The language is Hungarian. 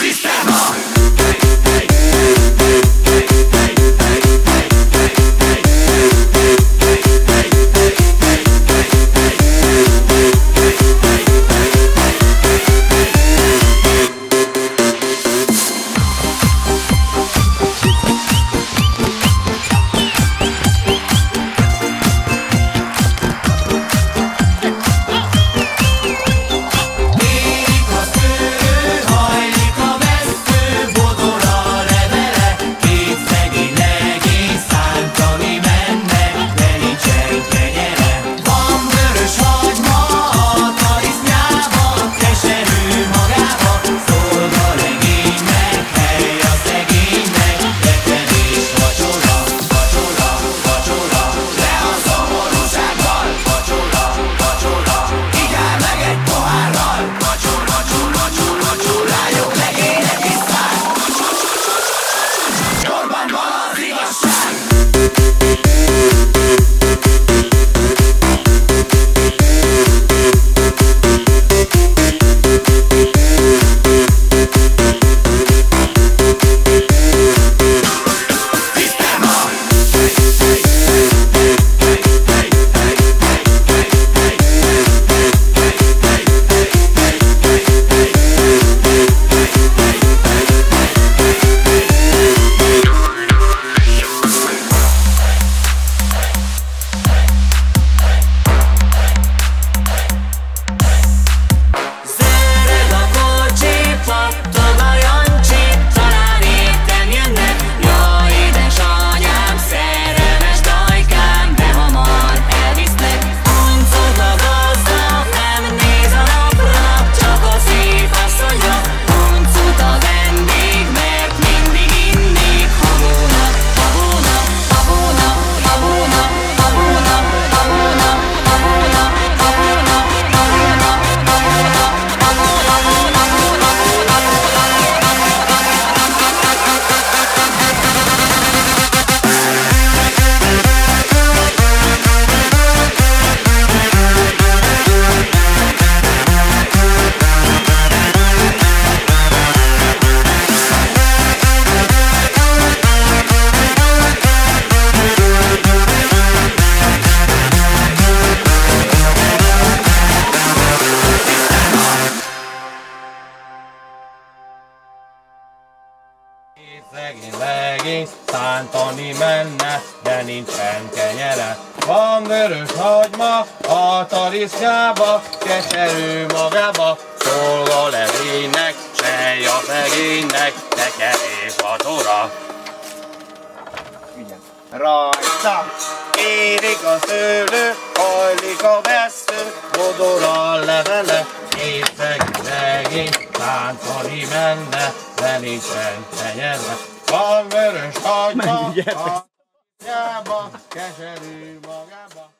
Sistema! Szegény legény szántani menne, de nincsen kenyere. Van vörös hagyma a tarisznyába, keserű magába, szolga levénynek, sej a szegénynek, de a tora. Ügyen. Rajta! Érik a szőlő, hajlik a vesző, bodor a levele, két szegény legény, menne, Feliszen tenyerve, van vörös hagyma, a keserű magába.